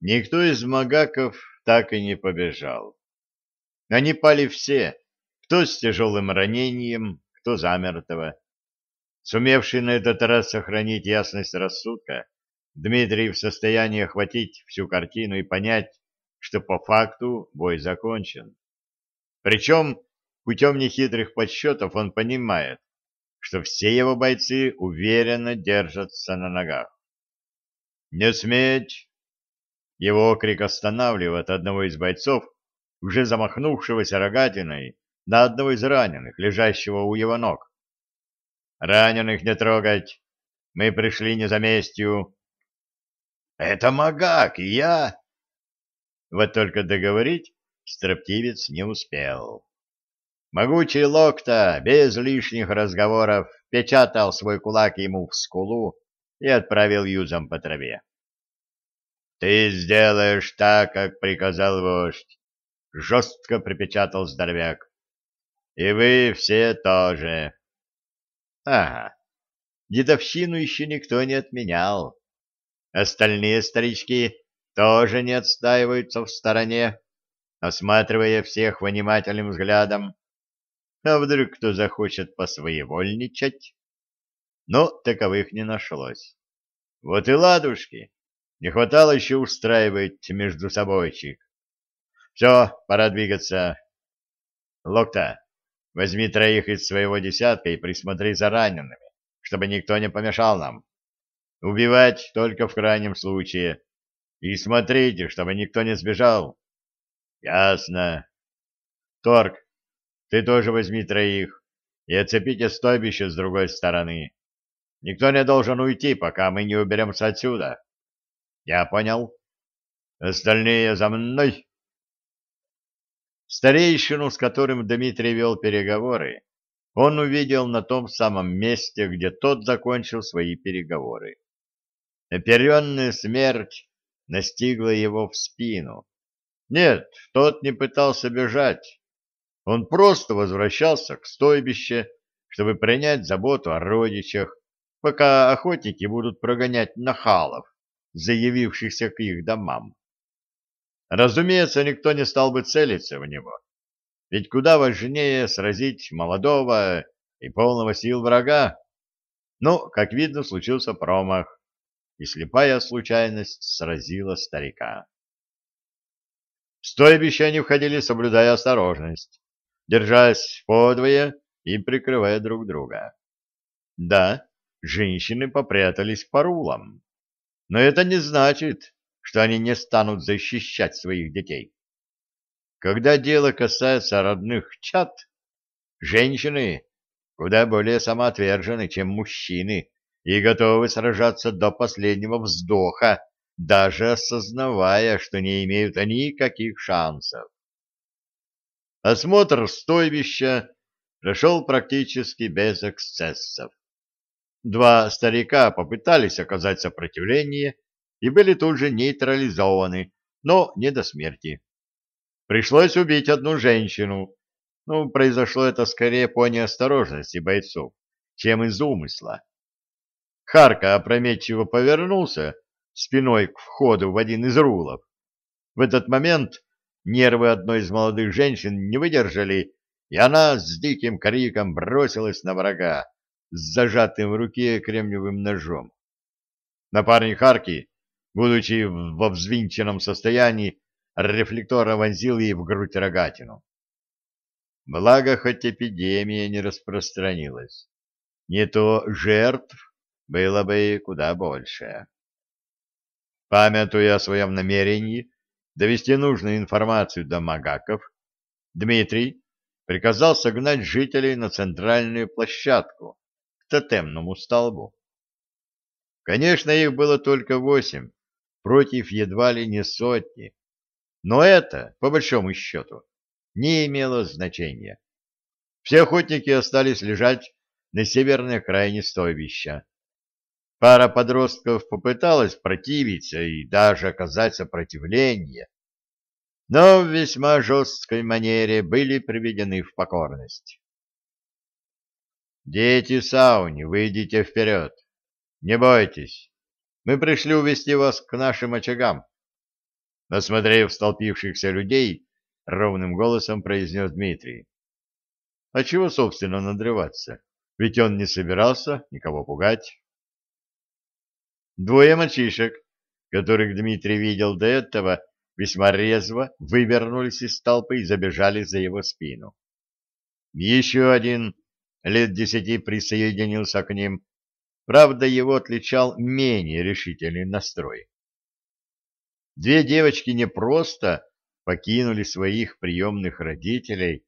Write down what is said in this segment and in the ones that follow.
Никто из магаков так и не побежал. Они пали все, кто с тяжелым ранением, кто замертво. Сумевший на этот раз сохранить ясность рассудка, Дмитрий в состоянии охватить всю картину и понять, что по факту бой закончен. Причем путем нехитрых подсчетов он понимает, что все его бойцы уверенно держатся на ногах. «Не сметь!» Его крик останавливает одного из бойцов, уже замахнувшегося рогатиной на одного из раненых, лежащего у его ног. «Раненых не трогать! Мы пришли не за местью!» «Это Магак, и я...» Вот только договорить строптивец не успел. Могучий Локта, без лишних разговоров, печатал свой кулак ему в скулу и отправил юзом по траве. «Ты сделаешь так, как приказал вождь», — жестко припечатал здоровяк. «И вы все тоже». «Ага, дедовщину еще никто не отменял. Остальные старички тоже не отстаиваются в стороне, осматривая всех внимательным взглядом а вдруг кто захочет посвоевольничать? Но таковых не нашлось. Вот и ладушки. Не хватало еще устраивать между собойчик. Все, пора двигаться. Локта, возьми троих из своего десятка и присмотри за ранеными, чтобы никто не помешал нам. Убивать только в крайнем случае. И смотрите, чтобы никто не сбежал. Ясно. Торг, ты тоже возьми троих и оцепите стойбище с другой стороны. Никто не должен уйти, пока мы не уберемся отсюда. Я понял. Остальные за мной. Старейшину, с которым Дмитрий вел переговоры, он увидел на том самом месте, где тот закончил свои переговоры. Оперенная смерть настигла его в спину. Нет, тот не пытался бежать, он просто возвращался к стойбище, чтобы принять заботу о родичах, пока охотники будут прогонять нахалов, заявившихся к их домам. Разумеется, никто не стал бы целиться в него, ведь куда важнее сразить молодого и полного сил врага. Но, как видно, случился промах, и слепая случайность сразила старика. В стойбище они входили, соблюдая осторожность держась подвое и прикрывая друг друга. Да, женщины попрятались по рулам, но это не значит, что они не станут защищать своих детей. Когда дело касается родных чад, женщины куда более самоотвержены, чем мужчины, и готовы сражаться до последнего вздоха, даже осознавая, что не имеют никаких шансов. Осмотр стойбища прошел практически без эксцессов. Два старика попытались оказать сопротивление и были тут же нейтрализованы, но не до смерти. Пришлось убить одну женщину. Ну, произошло это скорее по неосторожности бойцов, чем из умысла. Харка опрометчиво повернулся спиной к входу в один из рулов. В этот момент Нервы одной из молодых женщин не выдержали, и она с диким криком бросилась на врага с зажатым в руке кремниевым ножом. Напарник Харки, будучи во взвинченном состоянии, рефлекторно вонзил ей в грудь рогатину. Благо, хоть эпидемия не распространилась. Не то жертв было бы куда больше. Памятуя о своем намерении, довести нужную информацию до магаков, Дмитрий приказал согнать жителей на центральную площадку тотемному столбу. Конечно, их было только восемь, против едва ли не сотни, но это, по большому счету, не имело значения. Все охотники остались лежать на северной окраине стойбища. Пара подростков попыталась противиться и даже оказать сопротивление, но в весьма жесткой манере были приведены в покорность. «Дети Сауни, выйдите вперед! Не бойтесь! Мы пришли увести вас к нашим очагам. Осмотрев столпившихся людей, ровным голосом произнес Дмитрий. А чего, собственно, надрываться? Ведь он не собирался никого пугать. Двое мальчишек, которых Дмитрий видел до этого, весьма резво вывернулись из толпы и забежали за его спину. Еще один, лет десяти, присоединился к ним. Правда, его отличал менее решительный настрой. Две девочки не просто покинули своих приемных родителей,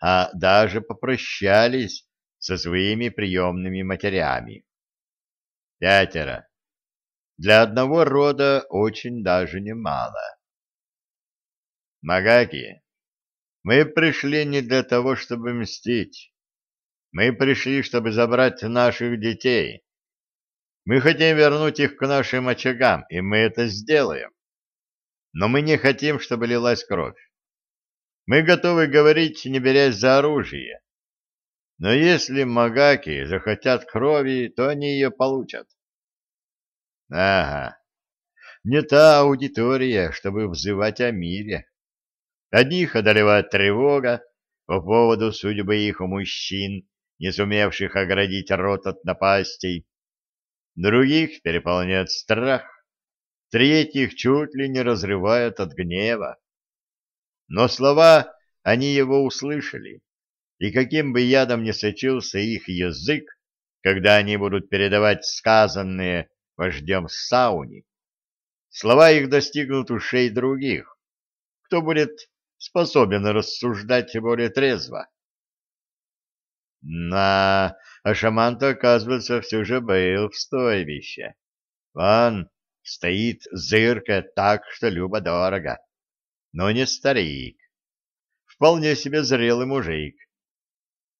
а даже попрощались со своими приемными матерями. Пятеро. Для одного рода очень даже немало. Магаки, мы пришли не для того, чтобы мстить. Мы пришли, чтобы забрать наших детей. Мы хотим вернуть их к нашим очагам, и мы это сделаем но мы не хотим, чтобы лилась кровь. Мы готовы говорить, не берясь за оружие. Но если магаки захотят крови, то они ее получат. Ага, не та аудитория, чтобы взывать о мире. Одних одолевает тревога по поводу судьбы их мужчин, не сумевших оградить рот от напастей. Других переполняет страх, третьих чуть ли не разрывает от гнева. Но слова они его услышали, и каким бы ядом ни сочился их язык, когда они будут передавать сказанные вождем сауни, слова их достигнут ушей других, кто будет способен рассуждать более трезво. На, а шаман-то, оказывается, все же был в стойбище. Вон, стоит зырка так, что любо-дорого. Но не старик. Вполне себе зрелый мужик.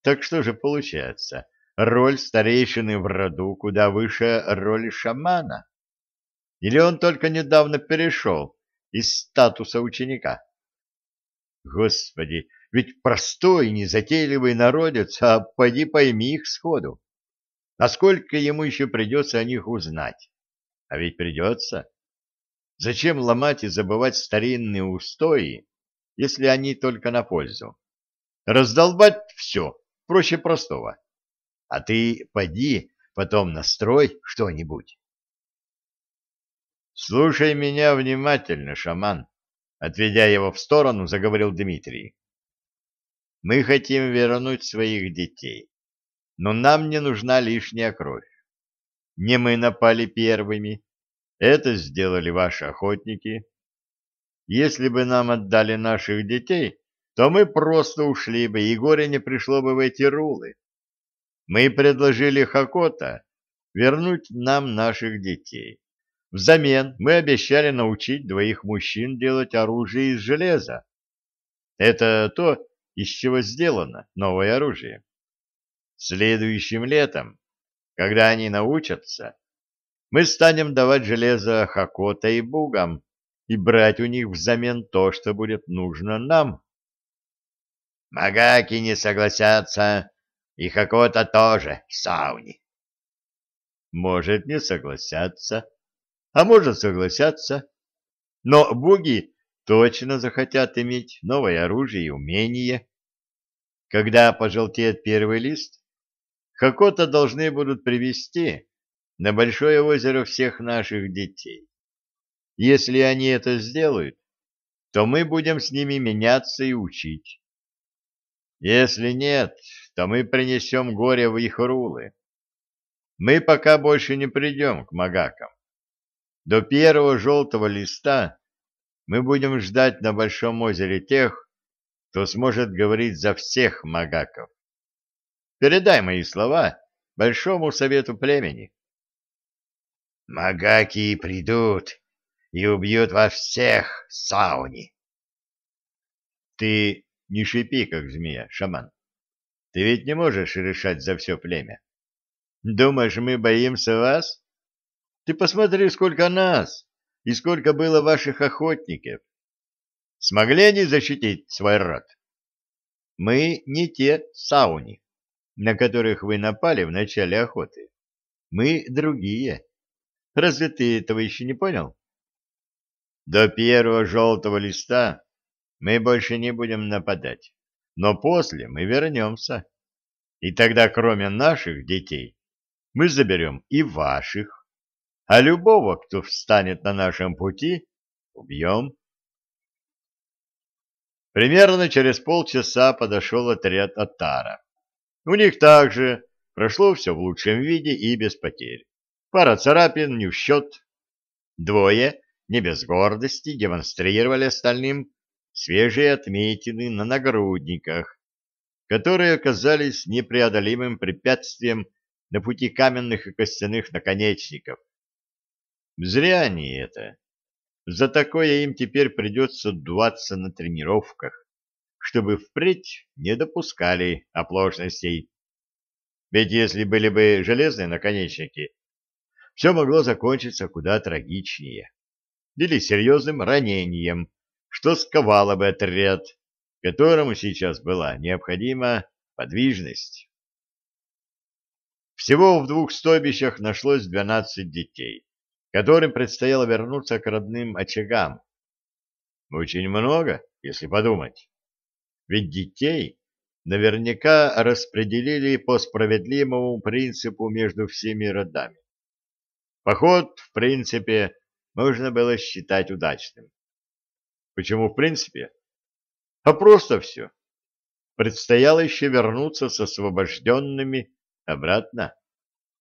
Так что же получается? Роль старейшины в роду куда выше роли шамана? Или он только недавно перешел из статуса ученика? Господи, ведь простой, незатейливый народец, а поди пойми их сходу. А сколько ему еще придется о них узнать? А ведь придется. Зачем ломать и забывать старинные устои, если они только на пользу? Раздолбать все, проще простого. А ты поди, потом настрой что-нибудь. Слушай меня внимательно, шаман. Отведя его в сторону, заговорил Дмитрий. Мы хотим вернуть своих детей, но нам не нужна лишняя кровь. Не мы напали первыми, это сделали ваши охотники. Если бы нам отдали наших детей, то мы просто ушли бы, и горе не пришло бы в эти рулы. Мы предложили Хакота вернуть нам наших детей. Взамен мы обещали научить двоих мужчин делать оружие из железа. Это то, из чего сделано новое оружие. Следующим летом, когда они научатся, мы станем давать железо Хакота и Бугам и брать у них взамен то, что будет нужно нам. Магаки не согласятся, и Хакота тоже в сауне. Может, не согласятся, а может, согласятся. Но буги точно захотят иметь новое оружие и умение. Когда пожелтеет первый лист, Хакота должны будут привести на большое озеро всех наших детей. Если они это сделают, то мы будем с ними меняться и учить. Если нет, то мы принесем горе в их рулы. Мы пока больше не придем к магакам. До первого желтого листа мы будем ждать на Большом озере тех, кто сможет говорить за всех магаков. Передай мои слова Большому совету племени. Магаки придут и убьют вас всех, Сауни. Ты не шипи, как змея, шаман. Ты ведь не можешь решать за все племя. Думаешь, мы боимся вас? Ты посмотри, сколько нас и сколько было ваших охотников. Смогли они защитить свой род? Мы не те сауни, на которых вы напали в начале охоты. Мы другие. Разве ты этого еще не понял? До первого желтого листа мы больше не будем нападать, но после мы вернемся. И тогда, кроме наших детей, мы заберем и ваших, а любого, кто встанет на нашем пути, убьем. Примерно через полчаса подошел отряд Атара. У них также прошло все в лучшем виде и без потерь. Пара царапин не в счет. Двое, не без гордости, демонстрировали остальным свежие отметины на нагрудниках, которые оказались непреодолимым препятствием на пути каменных и костяных наконечников. Зря они это. За такое им теперь придется дуваться на тренировках, чтобы впредь не допускали оплошностей. Ведь если были бы железные наконечники, все могло закончиться куда трагичнее. Или серьезным ранением, что сковало бы отряд, которому сейчас была необходима подвижность. Всего в двух стойбищах нашлось двенадцать детей, которым предстояло вернуться к родным очагам. Очень много, если подумать. Ведь детей наверняка распределили по справедливому принципу между всеми родами. Поход, в принципе, можно было считать удачным. Почему в принципе? А просто все. Предстояло еще вернуться с освобожденными обратно.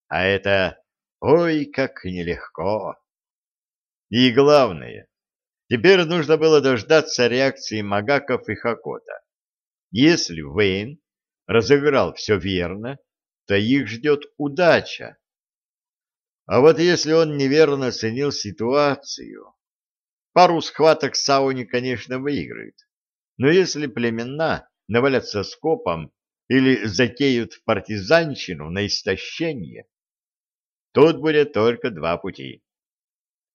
А это ой, как нелегко. И главное, теперь нужно было дождаться реакции Магаков и Хакота. Если Вейн разыграл все верно, то их ждет удача. А вот если он неверно оценил ситуацию, пару схваток Сауни, конечно, выиграет. Но если племена навалятся скопом или затеют партизанщину на истощение, тут будет только два пути.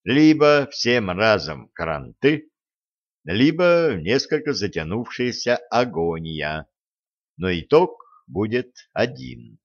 Либо всем разом кранты, либо несколько затянувшаяся агония, но итог будет один.